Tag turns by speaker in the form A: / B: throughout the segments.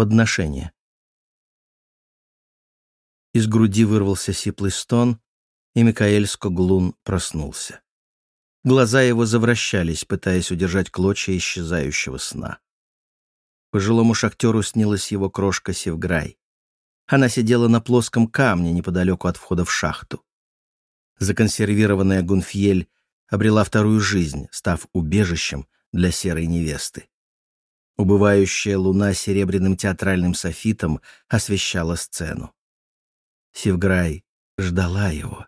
A: Подношение. Из груди вырвался сиплый стон, и Микаэль Скоглун проснулся. Глаза его завращались, пытаясь удержать клочья исчезающего сна. Пожилому шахтеру снилась его крошка Севграй. Она сидела на плоском камне неподалеку от входа в шахту. Законсервированная Гунфьель обрела вторую жизнь, став убежищем для серой невесты. Убывающая луна серебряным театральным софитом освещала сцену. Севграй ждала его.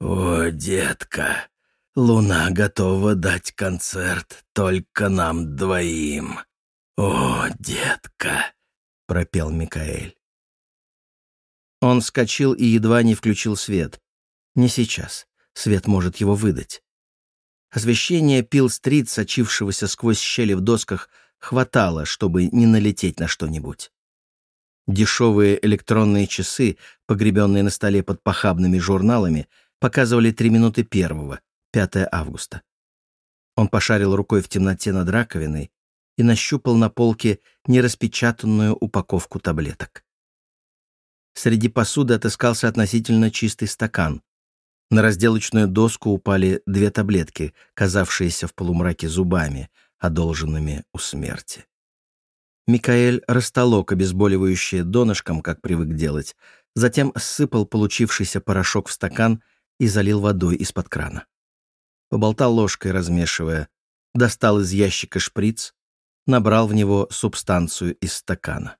B: «О, детка, луна готова дать концерт только нам двоим. О, детка!» — пропел Микаэль.
A: Он вскочил и едва не включил свет. Не сейчас. Свет может его выдать. Освещение пил-стрит, сочившегося сквозь щели в досках, хватало, чтобы не налететь на что-нибудь. Дешевые электронные часы, погребенные на столе под похабными журналами, показывали три минуты первого, 5 августа. Он пошарил рукой в темноте над раковиной и нащупал на полке нераспечатанную упаковку таблеток. Среди посуды отыскался относительно чистый стакан. На разделочную доску упали две таблетки, казавшиеся в полумраке зубами, одолженными у смерти. Микаэль растолок обезболивающее донышком, как привык делать, затем сыпал получившийся порошок в стакан и залил водой из-под крана. Поболтал ложкой, размешивая, достал из ящика шприц, набрал в него субстанцию из стакана.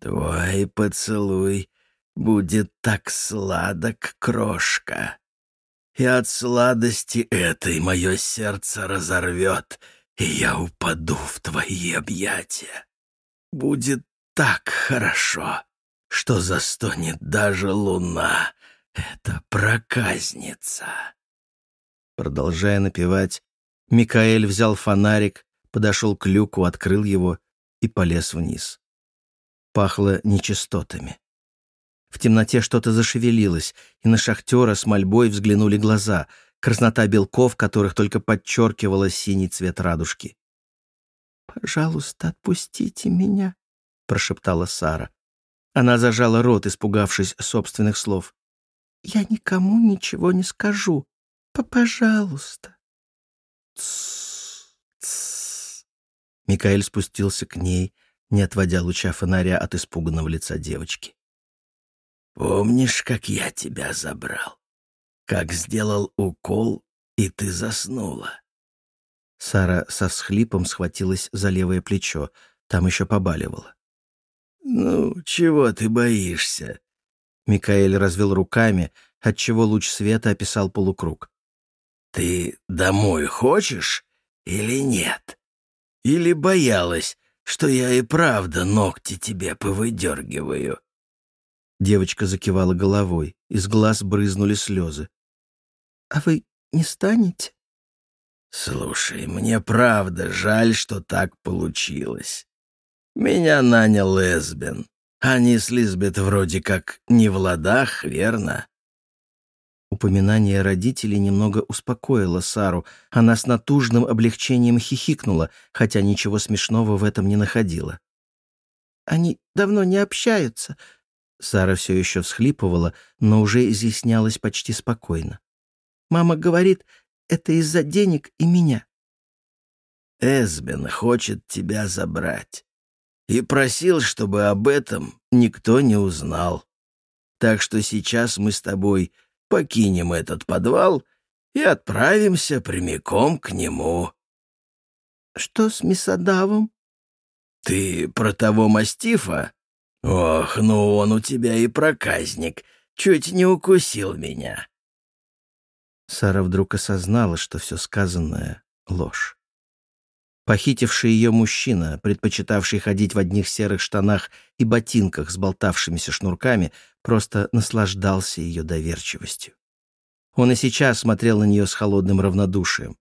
B: «Твой поцелуй будет так сладок, крошка, и от сладости этой мое сердце разорвет, и я упаду в твои объятия. Будет так хорошо, что застонет даже луна. Это проказница.
A: Продолжая напевать, Микаэль взял фонарик, подошел к люку, открыл его и полез вниз. Пахло нечистотами. В темноте что-то зашевелилось, и на шахтера с мольбой взглянули глаза — краснота белков, которых только подчеркивала синий цвет радужки.
C: «Пожалуйста, отпустите меня», — прошептала Сара.
A: Она зажала рот, испугавшись собственных слов.
C: «Я никому ничего не скажу. Пожалуйста».
A: «Тссс, тссс». Микаэль спустился к ней, не отводя луча фонаря от испуганного лица девочки.
B: «Помнишь, как я тебя забрал? как сделал укол, и ты заснула.
A: Сара со всхлипом схватилась за левое плечо. Там еще побаливало.
B: «Ну, чего ты боишься?»
A: Микаэль развел руками, отчего луч света описал полукруг.
B: «Ты домой хочешь или нет? Или боялась, что я и правда ногти тебе повыдергиваю?»
A: Девочка закивала головой, из глаз брызнули слезы.
C: «А вы не станете?»
B: «Слушай, мне правда жаль, что так получилось. Меня нанял Эсбен. Они с Лизбет вроде как не в ладах, верно?»
A: Упоминание родителей немного успокоило Сару. Она с натужным облегчением хихикнула, хотя ничего смешного в этом не находила.
C: «Они давно не общаются».
A: Сара все еще всхлипывала, но уже изъяснялась почти спокойно.
C: Мама говорит, это из-за денег и меня.
B: Эсбен хочет тебя забрать. И просил, чтобы об этом никто не узнал. Так что сейчас мы с тобой покинем этот подвал и отправимся прямиком к нему.
C: Что с Мисадавом?
B: Ты про того мастифа? Ох, ну он у тебя и проказник. Чуть не укусил меня.
A: Сара вдруг осознала, что все сказанное — ложь. Похитивший ее мужчина, предпочитавший ходить в одних серых штанах и ботинках с болтавшимися шнурками, просто наслаждался ее доверчивостью. Он и сейчас смотрел на нее с холодным равнодушием.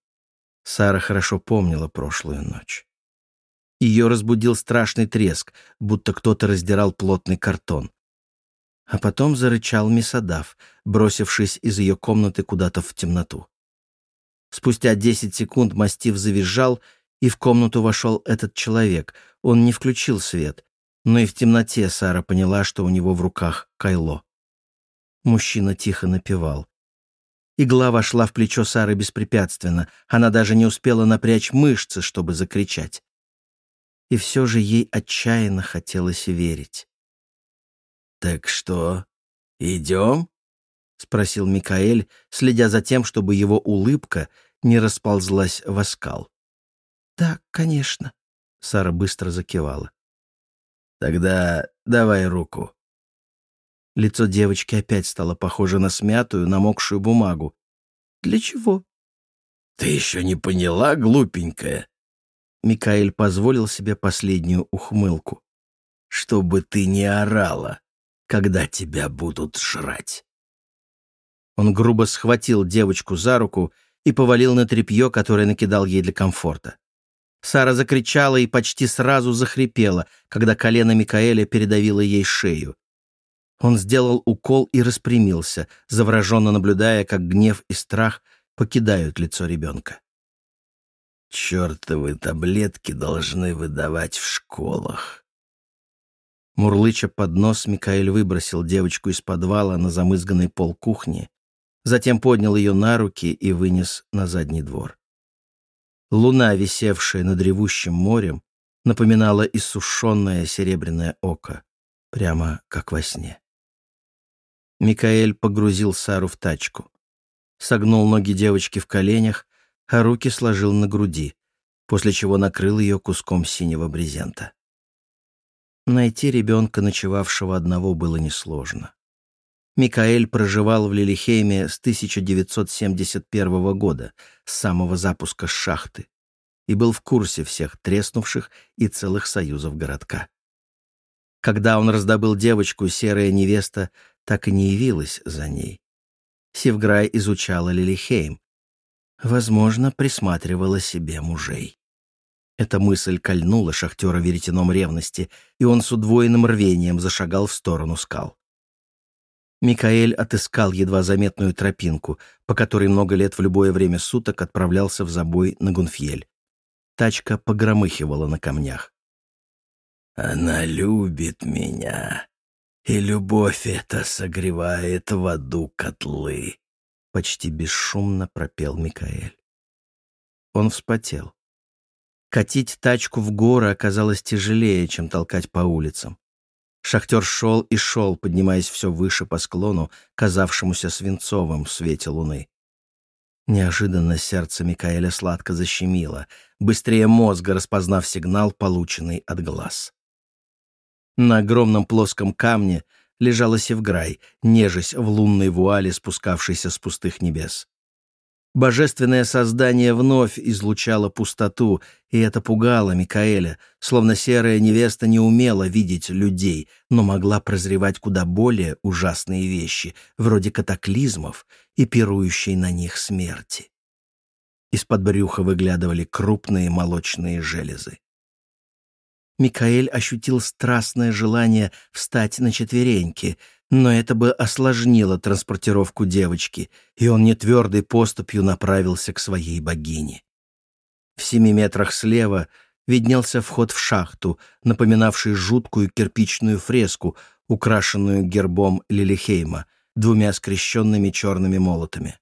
A: Сара хорошо помнила прошлую ночь. Ее разбудил страшный треск, будто кто-то раздирал плотный картон. А потом зарычал Мисадав, бросившись из ее комнаты куда-то в темноту. Спустя десять секунд мастив завизжал и в комнату вошел этот человек. Он не включил свет, но и в темноте Сара поняла, что у него в руках кайло. Мужчина тихо напевал. Игла вошла в плечо Сары беспрепятственно. Она даже не успела напрячь мышцы, чтобы закричать. И все же ей отчаянно хотелось верить.
B: «Так что, идем?» — спросил
A: Микаэль, следя за тем, чтобы его улыбка не расползлась в оскал.
C: «Да, конечно», —
A: Сара быстро закивала.
B: «Тогда давай руку».
A: Лицо девочки опять стало похоже на смятую, намокшую бумагу.
C: «Для чего?»
B: «Ты еще не поняла, глупенькая?»
A: Микаэль позволил себе последнюю ухмылку.
B: «Чтобы ты не орала, когда тебя будут жрать».
A: Он грубо схватил девочку за руку и повалил на тряпье, которое накидал ей для комфорта. Сара закричала и почти сразу захрипела, когда колено Микаэля передавило ей шею. Он сделал укол и распрямился, завороженно наблюдая, как гнев и страх покидают лицо ребенка.
B: «Чертовы таблетки должны выдавать в школах»,
A: Мурлыча под нос, Микаэль выбросил девочку из подвала на замызганный пол кухни затем поднял ее на руки и вынес на задний двор. Луна, висевшая над ревущим морем, напоминала иссушенное серебряное око, прямо как во сне. Микаэль погрузил Сару в тачку. Согнул ноги девочки в коленях, а руки сложил на груди, после чего накрыл ее куском синего брезента. Найти ребенка, ночевавшего одного, было несложно. Микаэль проживал в Лилихейме с 1971 года, с самого запуска шахты, и был в курсе всех треснувших и целых союзов городка. Когда он раздобыл девочку, серая невеста так и не явилась за ней. Севграй изучала Лилихейм. Возможно, присматривала себе мужей. Эта мысль кольнула шахтера веретеном ревности, и он с удвоенным рвением зашагал в сторону скал. Микаэль отыскал едва заметную тропинку, по которой много лет в любое время суток отправлялся в забой на Гунфьель. Тачка погромыхивала на камнях.
B: «Она любит меня, и любовь эта согревает в аду котлы», — почти бесшумно пропел Микаэль.
A: Он вспотел. Катить тачку в горы оказалось тяжелее, чем толкать по улицам. Шахтер шел и шел, поднимаясь все выше по склону, казавшемуся свинцовым в свете луны. Неожиданно сердце Микаэля сладко защемило, быстрее мозга распознав сигнал, полученный от глаз. На огромном плоском камне лежала Севграй, нежесть в лунной вуале, спускавшейся с пустых небес. Божественное создание вновь излучало пустоту, и это пугало Микаэля, словно серая невеста не умела видеть людей, но могла прозревать куда более ужасные вещи, вроде катаклизмов и пирующей на них смерти. Из-под брюха выглядывали крупные молочные железы. Микаэль ощутил страстное желание встать на четвереньки — но это бы осложнило транспортировку девочки, и он нетвердой поступью направился к своей богине. В семи метрах слева виднелся вход в шахту, напоминавший жуткую кирпичную фреску, украшенную гербом Лилихейма, двумя скрещенными черными молотами.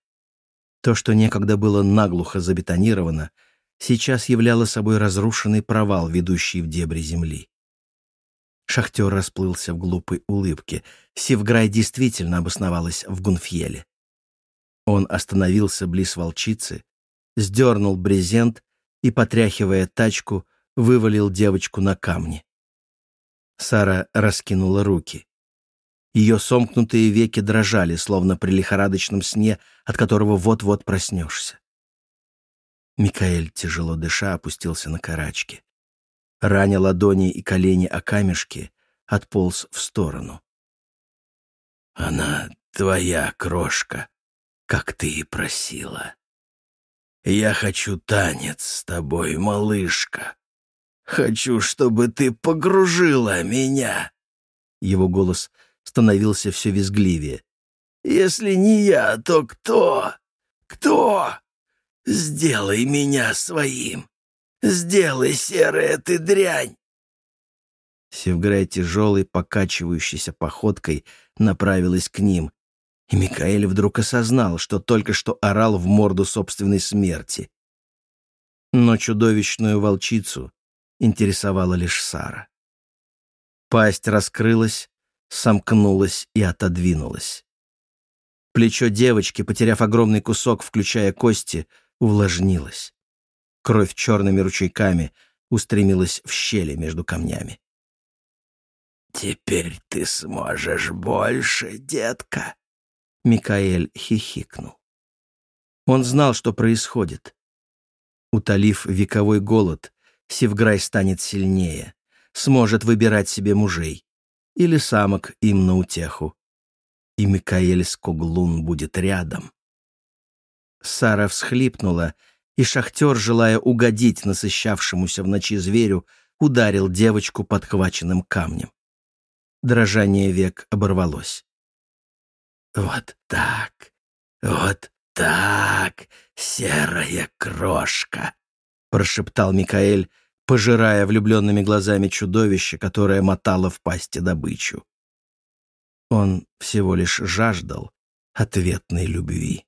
A: То, что некогда было наглухо забетонировано, сейчас являло собой разрушенный провал, ведущий в дебри земли. Шахтер расплылся в глупой улыбке. Севграй действительно обосновалась в Гунфьеле. Он остановился близ волчицы, сдернул брезент и, потряхивая тачку, вывалил девочку на камни. Сара раскинула руки. Ее сомкнутые веки дрожали, словно при лихорадочном сне, от которого вот-вот проснешься. Микаэль, тяжело дыша, опустился на карачки раня ладони и колени о камешки, отполз в сторону.
B: «Она твоя крошка, как ты и просила. Я хочу танец с тобой, малышка. Хочу, чтобы ты погружила меня».
A: Его голос становился все визгливее.
B: «Если не я, то кто? Кто? Сделай меня своим. Сделай, серая ты дрянь!»
A: Севграй тяжелой, покачивающейся походкой направилась к ним, и Микаэль вдруг осознал, что только что орал в морду собственной смерти. Но чудовищную волчицу интересовала лишь Сара. Пасть раскрылась, сомкнулась и отодвинулась. Плечо девочки, потеряв огромный кусок, включая кости, увлажнилось. Кровь черными ручейками устремилась в щели между камнями.
B: «Теперь ты сможешь больше, детка!»
A: Микаэль хихикнул. Он знал, что происходит. Утолив вековой голод, Севграй станет сильнее, сможет выбирать себе мужей или самок им на утеху. И Микаэль Скоглун будет рядом. Сара всхлипнула, и шахтер, желая угодить насыщавшемуся в ночи зверю, ударил девочку подхваченным камнем. Дрожание век оборвалось.
B: «Вот так, вот так, серая крошка!» — прошептал Микаэль, пожирая влюбленными глазами чудовище, которое мотало в пасти добычу.
A: Он всего лишь жаждал ответной любви.